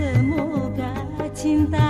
什么感情淡？